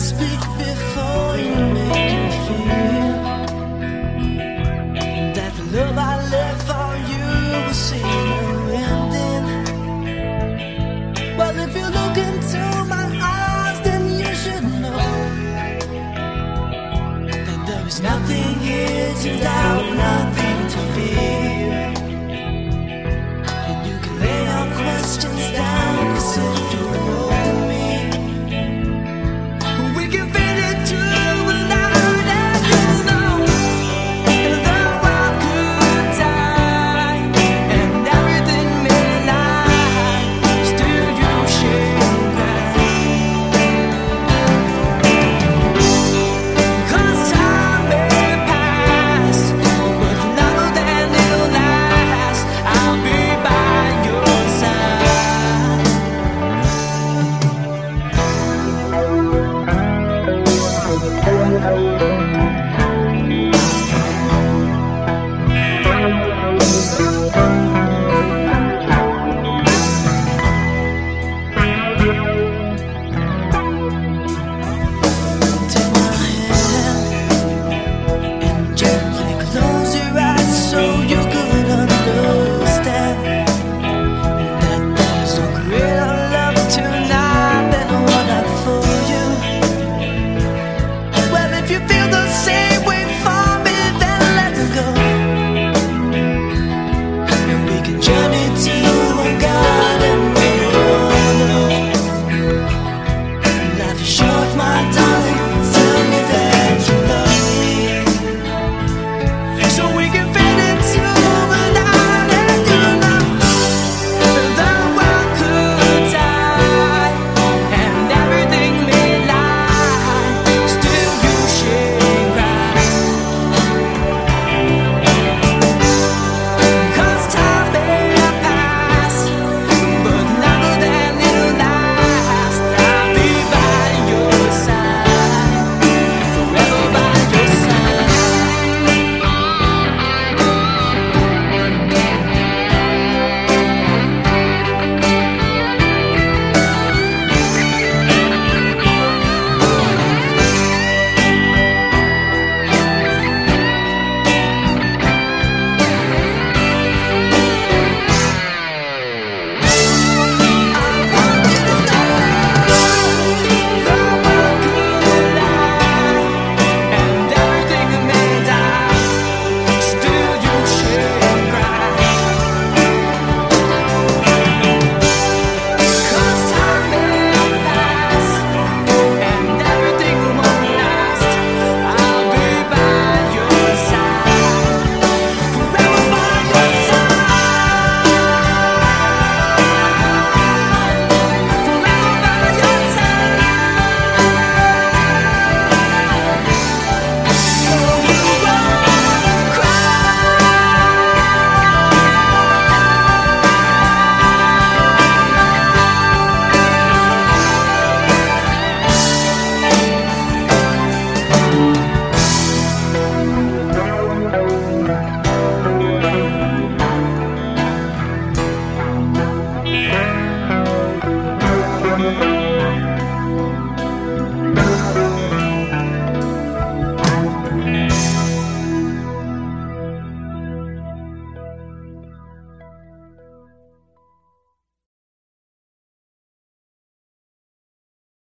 speak before you make you feel?